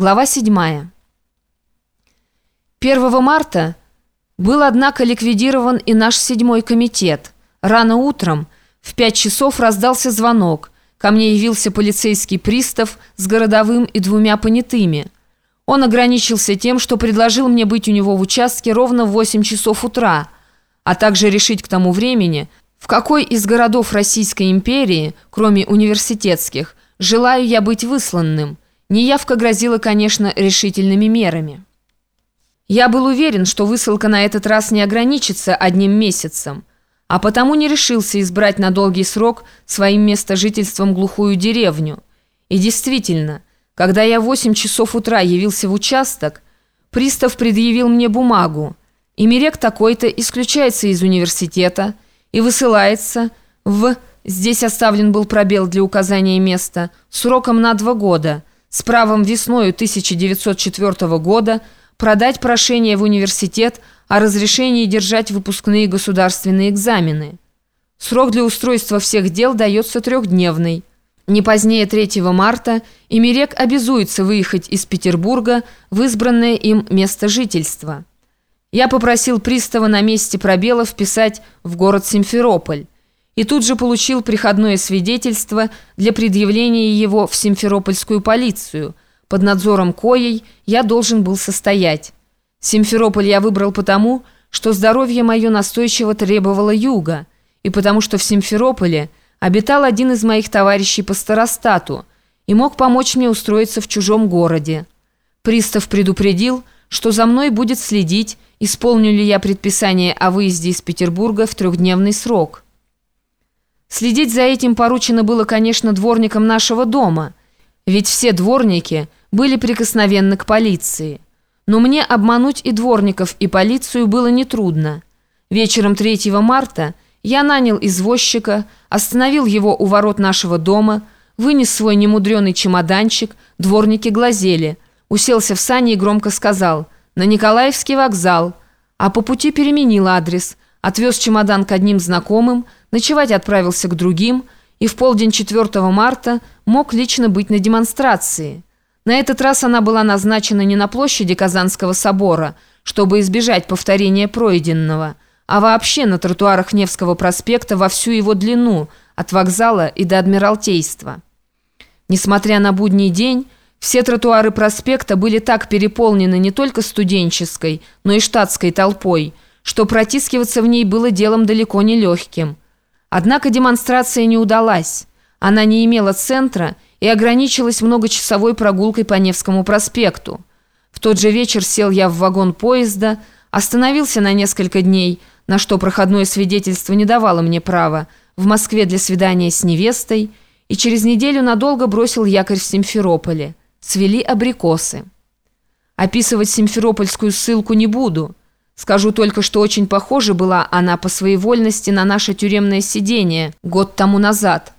Глава 7. 1 марта был, однако, ликвидирован и наш седьмой комитет. Рано утром в пять часов раздался звонок. Ко мне явился полицейский пристав с городовым и двумя понятыми. Он ограничился тем, что предложил мне быть у него в участке ровно в 8 часов утра, а также решить к тому времени, в какой из городов Российской империи, кроме университетских, желаю я быть высланным – Неявка грозила, конечно, решительными мерами. Я был уверен, что высылка на этот раз не ограничится одним месяцем, а потому не решился избрать на долгий срок своим местожительством глухую деревню. И действительно, когда я в 8 часов утра явился в участок, пристав предъявил мне бумагу. Имерек такой-то исключается из университета и высылается в... Здесь оставлен был пробел для указания места, сроком на два года – с правом весною 1904 года продать прошение в университет о разрешении держать выпускные государственные экзамены. Срок для устройства всех дел дается трехдневный. Не позднее 3 марта Имерек обязуется выехать из Петербурга в избранное им место жительства. Я попросил пристава на месте пробела вписать в город Симферополь и тут же получил приходное свидетельство для предъявления его в Симферопольскую полицию, под надзором коей я должен был состоять. Симферополь я выбрал потому, что здоровье мое настойчиво требовало юга, и потому что в Симферополе обитал один из моих товарищей по старостату и мог помочь мне устроиться в чужом городе. Пристав предупредил, что за мной будет следить, исполню ли я предписание о выезде из Петербурга в трехдневный срок». Следить за этим поручено было, конечно, дворникам нашего дома, ведь все дворники были прикосновенны к полиции. Но мне обмануть и дворников, и полицию было нетрудно. Вечером 3 марта я нанял извозчика, остановил его у ворот нашего дома, вынес свой немудреный чемоданчик, дворники глазели, уселся в сани и громко сказал «На Николаевский вокзал», а по пути переменил адрес – отвез чемодан к одним знакомым, ночевать отправился к другим и в полдень 4 марта мог лично быть на демонстрации. На этот раз она была назначена не на площади Казанского собора, чтобы избежать повторения пройденного, а вообще на тротуарах Невского проспекта во всю его длину, от вокзала и до Адмиралтейства. Несмотря на будний день, все тротуары проспекта были так переполнены не только студенческой, но и штатской толпой – что протискиваться в ней было делом далеко не легким. Однако демонстрация не удалась. Она не имела центра и ограничилась многочасовой прогулкой по Невскому проспекту. В тот же вечер сел я в вагон поезда, остановился на несколько дней, на что проходное свидетельство не давало мне права, в Москве для свидания с невестой, и через неделю надолго бросил якорь в Симферополе. Свели абрикосы. Описывать симферопольскую ссылку не буду – Скажу только, что очень похожа была она по своей вольности на наше тюремное сидение год тому назад.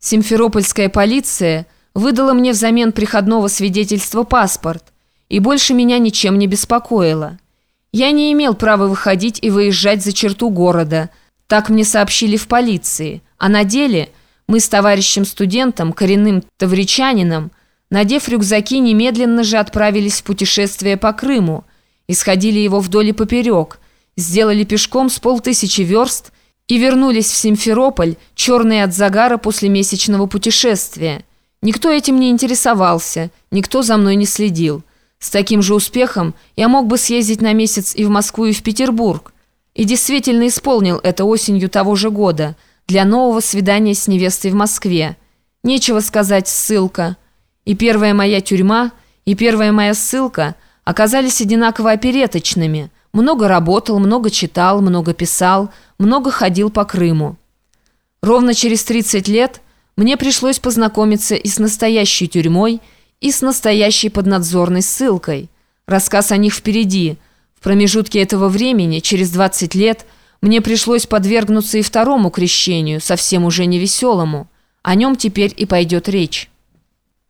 Симферопольская полиция выдала мне взамен приходного свидетельства паспорт, и больше меня ничем не беспокоило. Я не имел права выходить и выезжать за черту города, так мне сообщили в полиции, а на деле мы с товарищем-студентом, коренным тавричанином, надев рюкзаки, немедленно же отправились в путешествие по Крыму – исходили его вдоль и поперек, сделали пешком с полтысячи верст и вернулись в Симферополь, черные от загара после месячного путешествия. Никто этим не интересовался, никто за мной не следил. С таким же успехом я мог бы съездить на месяц и в Москву, и в Петербург. И действительно исполнил это осенью того же года для нового свидания с невестой в Москве. Нечего сказать, ссылка. И первая моя тюрьма, и первая моя ссылка – оказались одинаково опереточными. Много работал, много читал, много писал, много ходил по Крыму. Ровно через 30 лет мне пришлось познакомиться и с настоящей тюрьмой, и с настоящей поднадзорной ссылкой. Рассказ о них впереди. В промежутке этого времени, через 20 лет, мне пришлось подвергнуться и второму крещению, совсем уже невеселому. О нем теперь и пойдет речь.